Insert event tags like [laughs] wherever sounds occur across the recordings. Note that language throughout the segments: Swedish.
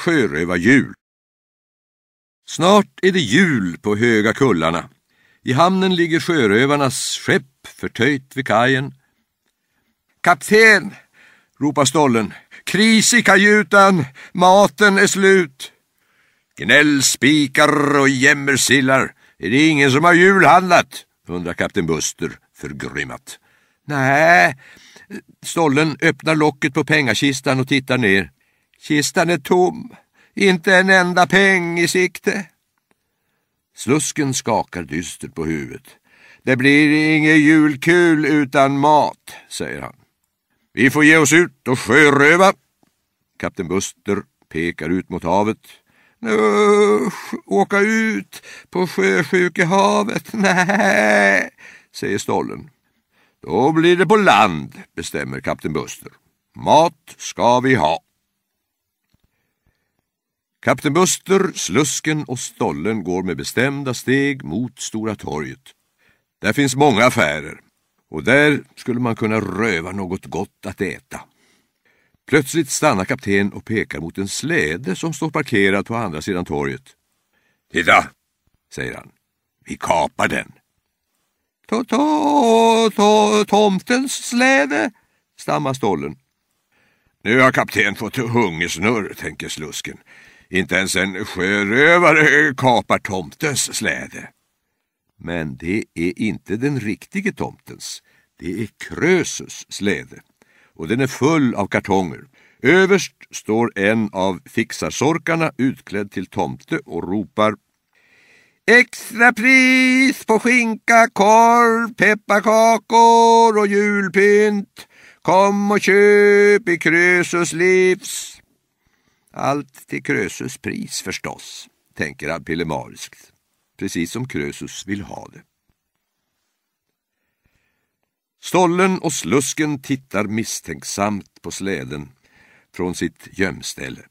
sjörövarjul. Snart är det jul på höga kullarna. I hamnen ligger sjörövarnas skepp förtöjt vid kajen. Kapten, ropar stollen. Kris i kajutan, maten är slut. Gnällspikar och jämmersillar. Är det ingen som har julhandlat? undrar kapten Buster förgrymmat. Nej, stollen öppnar locket på pengakistan och tittar ner. Kistan är tom, inte en enda peng i sikte. Slusken skakar dystert på huvudet. Det blir inget julkul utan mat, säger han. Vi får ge oss ut och sjöröva. Kapten Buster pekar ut mot havet. Usch, åka ut på sjösjukehavet? [laughs] Nej, säger stollen. Då blir det på land, bestämmer kapten Buster. Mat ska vi ha. Kapten Buster, Slusken och Stollen går med bestämda steg mot Stora torget. Där finns många affärer och där skulle man kunna röva något gott att äta. Plötsligt stannar kapten och pekar mot en släde som står parkerad på andra sidan torget. Titta, säger han. Vi kapar den. To, to, to, tomtens släde, stammar stollen. Nu har kapten fått hungersnurr, tänker slusken. Inte ens en sjörövare kapar tomtens släde. Men det är inte den riktige tomtens. Det är Krösus släde. Och den är full av kartonger. Överst står en av fixarsorkarna utklädd till tomte och ropar Extra pris på skinka, korv, pepparkakor och julpynt. Kom och köp i Krösus livs. Allt till Krösus pris förstås, tänker han pillemariskt precis som Krösus vill ha det. Stollen och slusken tittar misstänksamt på släden från sitt gömställe.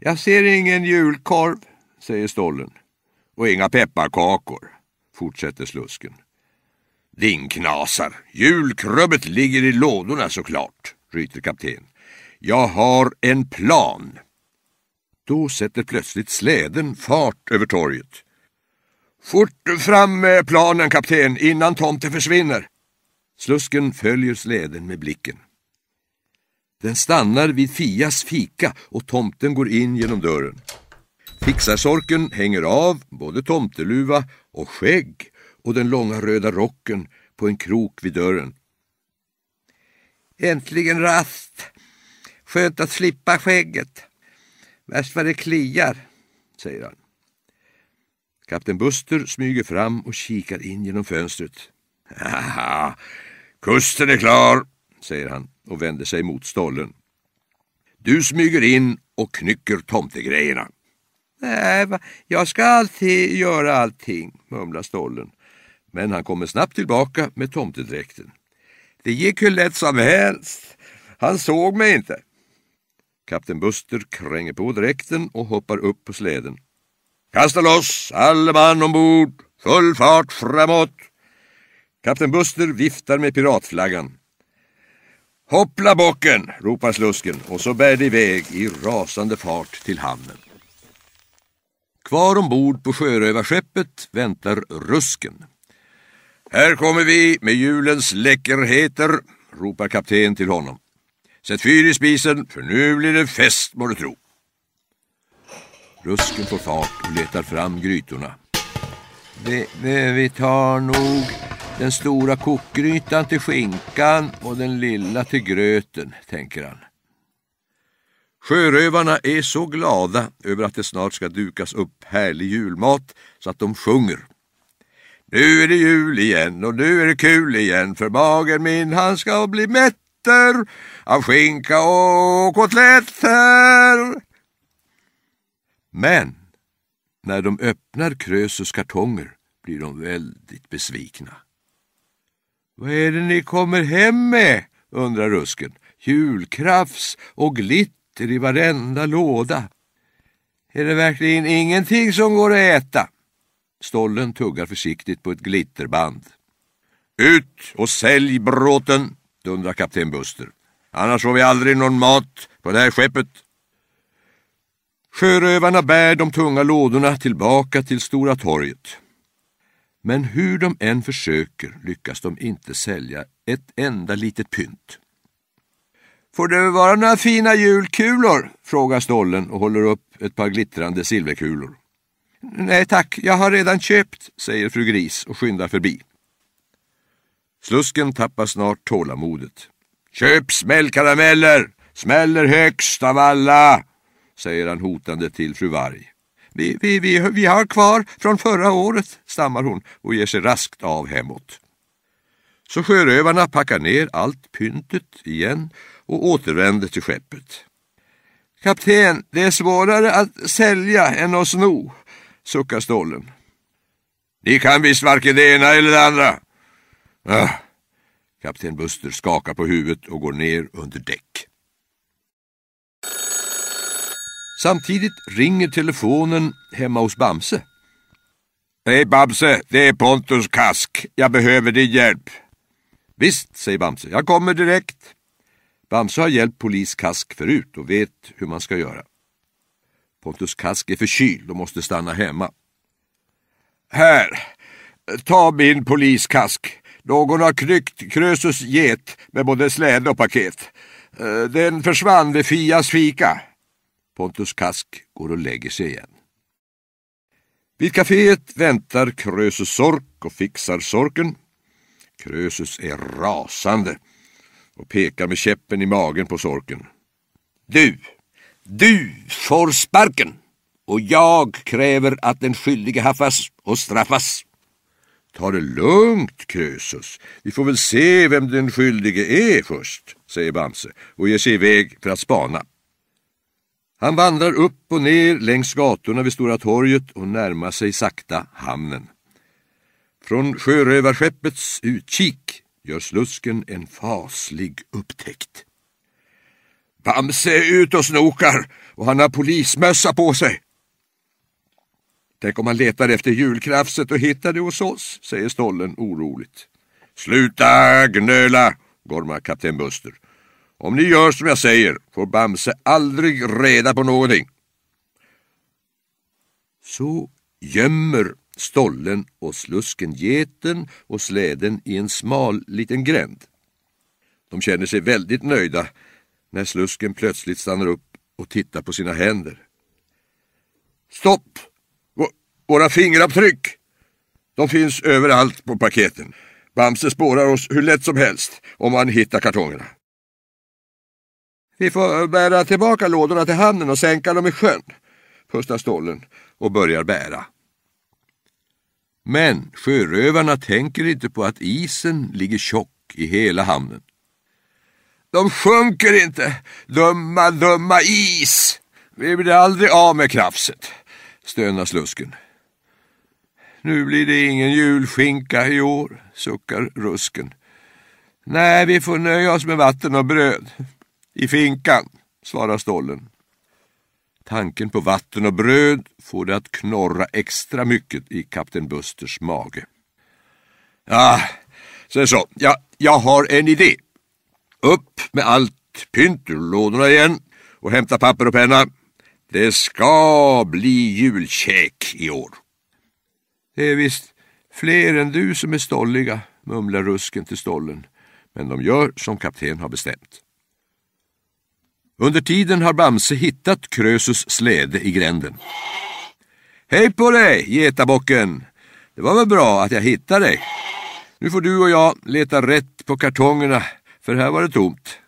Jag ser ingen julkorv, säger stollen. Och inga pepparkakor, fortsätter slusken. Din knasar, julkrubbet ligger i lådorna såklart, ryter kapten. Jag har en plan. Då sätter plötsligt släden fart över torget. Fort fram med planen, kapten, innan tomten försvinner. Slusken följer släden med blicken. Den stannar vid Fias fika och tomten går in genom dörren. Fixarsorken hänger av både tomteluva och skägg och den långa röda rocken på en krok vid dörren. Äntligen rast! Skönt att slippa skägget. Värst vad det kliar, säger han. Kapten Buster smyger fram och kikar in genom fönstret. Haha, kusten är klar, säger han och vänder sig mot stollen. Du smyger in och knycker tomtegrejerna. Nej, jag ska alltid göra allting, mumlar stollen. Men han kommer snabbt tillbaka med tomtedräkten. Det gick hur lätt som helst. Han såg mig inte. Kapten Buster kränger på dräkten och hoppar upp på släden. Kasta loss, alla man ombord, full fart framåt. Kapten Buster viftar med piratflaggan. Hoppla bocken, ropar slusken och så bär det iväg i rasande fart till hamnen. Kvar ombord på sjörövarskeppet väntar Rusken. Här kommer vi med julens läckerheter, ropar kapten till honom. Sätt fyr i spisen, för nu blir det fest må du tro. Rusken får fart och letar fram grytorna. Vi, vi, vi tar nog den stora kokgrytan till skinkan och den lilla till gröten, tänker han. Sjörövarna är så glada över att det snart ska dukas upp härlig julmat så att de sjunger. Nu är det jul igen och nu är det kul igen för magen min han ska bli rätter av skinka och kotletter. Men när de öppnar Krösus kartonger blir de väldigt besvikna. Vad är det ni kommer hem med? undrar Rusken. Julkrafs och glitter i varenda låda. Är det verkligen ingenting som går att äta? Stollen tuggar försiktigt på ett glitterband. Ut och sälj bråten, dundrar kapten Buster. Annars får vi aldrig någon mat på det här skeppet. Sjörövarna bär de tunga lådorna tillbaka till Stora torget. Men hur de än försöker lyckas de inte sälja ett enda litet pynt. Får det vara några fina julkulor? frågar stollen och håller upp ett par glittrande silverkulor. Nej tack, jag har redan köpt, säger fru Gris och skyndar förbi. Slusken tappar snart tålamodet. Köp smällkarameller, smäller högst av alla, säger han hotande till fru Varg. Vi, vi, vi, vi har kvar från förra året, stammar hon och ger sig raskt av hemåt. Så sjörövarna packar ner allt pyntet igen och återvänder till skeppet. Kapten, det är svårare att sälja än att sno, suckar stollen. Ni kan visst varken det ena eller det andra. Ah. Kapten Buster skakar på huvudet och går ner under däck. Samtidigt ringer telefonen hemma hos Bamse. Hej Bamse, det är Pontus Kask. Jag behöver din hjälp. Visst, säger Bamse. Jag kommer direkt. Bamse har hjälpt polis Kask förut och vet hur man ska göra. Pontus Kask är förkyld och måste stanna hemma. Här, ta min poliskask. Någon har knyckt Krösus get med både släde och paket. Eh, den försvann vid Fias fika. Pontus Kask går och lägger sig igen. Vid kaféet väntar Krösus Sork och fixar sorken. Krösus är rasande och pekar med käppen i magen på sorken. Du, du får sparken och jag kräver att den skyldige haffas och straffas. Ta det lugnt, Krösus. Vi får väl se vem den skyldige är först, säger Bamse och ger sig iväg för att spana. Han vandrar upp och ner längs gatorna vid Stora torget och närmar sig sakta hamnen. Från sjörövarskeppets utkik gör slusken en faslig upptäckt. Bamse är ute och snokar och han har polismössa på sig. Tänk om han letar efter julkrafset och hittar det hos oss, säger stollen oroligt. Sluta gnöla, gormar kapten Buster. Om ni gör som jag säger får Bamse aldrig reda på någonting. Så gömmer stollen och slusken geten och släden i en smal liten gränd. De känner sig väldigt nöjda när slusken plötsligt stannar upp och tittar på sina händer. Stopp! Våra fingeravtryck! De finns överallt på paketen. Bamse spårar oss hur lätt som helst om han hittar kartongerna. Vi får bära tillbaka lådorna till hamnen och sänka dem i sjön, pustar stollen och börjar bära. Men sjörövarna tänker inte på att isen ligger tjock i hela hamnen. De sjunker inte, dumma, dumma is! Vi blir aldrig av med krafset, stönar slusken. Nu blir det ingen julskinka i år, suckar rusken. Nej, vi får nöja oss med vatten och bröd. I finkan, svarar stollen. Tanken på vatten och bröd får det att knorra extra mycket i kapten Busters mage. Ja, så så. Ja, jag har en idé. Upp med allt pynt ur lådorna igen och hämta papper och penna. Det ska bli julkäk i år. Det är visst fler än du som är stolliga, mumlar rusken till stollen, men de gör som kapten har bestämt. Under tiden har Bamse hittat Krösus släde i gränden. Hej på dig, getabocken! Det var väl bra att jag hittade dig. Nu får du och jag leta rätt på kartongerna, för här var det tomt.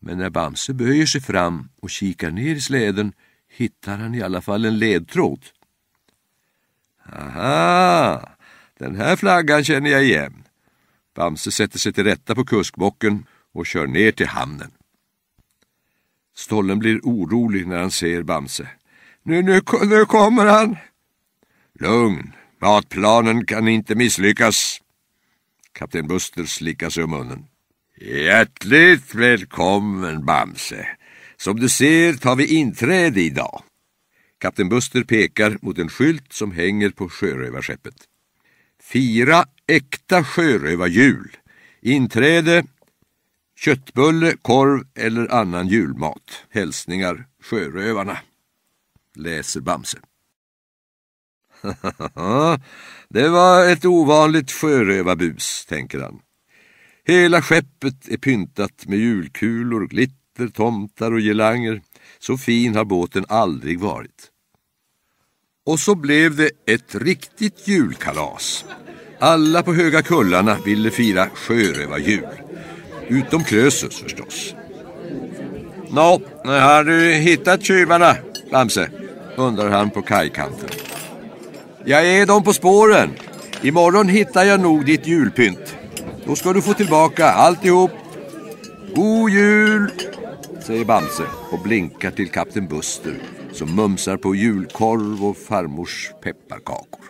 Men när Bamse böjer sig fram och kikar ner i släden hittar han i alla fall en ledtråd. Aha, den här flaggan känner jag igen. Bamse sätter sig till rätta på kuskbocken och kör ner till hamnen. Stollen blir orolig när han ser Bamse. Nu, nu, nu kommer han! Lugn, matplanen kan inte misslyckas. Kapten Buster slickar sig om munnen. Hjärtligt välkommen Bamse. Som du ser tar vi inträde idag. Kapten Buster pekar mot en skylt som hänger på sjörövarskeppet. Fira äkta sjörövarjul. Inträde, köttbulle, korv eller annan julmat. Hälsningar sjörövarna. läser Bamse. [laughs] det var ett ovanligt sjörövarbus, tänker han. Hela skeppet är pyntat med julkulor, glitter, tomtar och girlanger. Så fin har båten aldrig varit. Och så blev det ett riktigt julkalas. Alla på Höga Kullarna ville fira sjörövarjul. Utom Krösus förstås. Nå, har du hittat tjuvarna, Bamse? undrar han på kajkanten. Jag är dem på spåren. Imorgon hittar jag nog ditt julpynt. Då ska du få tillbaka alltihop. God jul! Säger Bamse och blinkar till kapten Buster som mumsar på julkorv och farmors pepparkakor.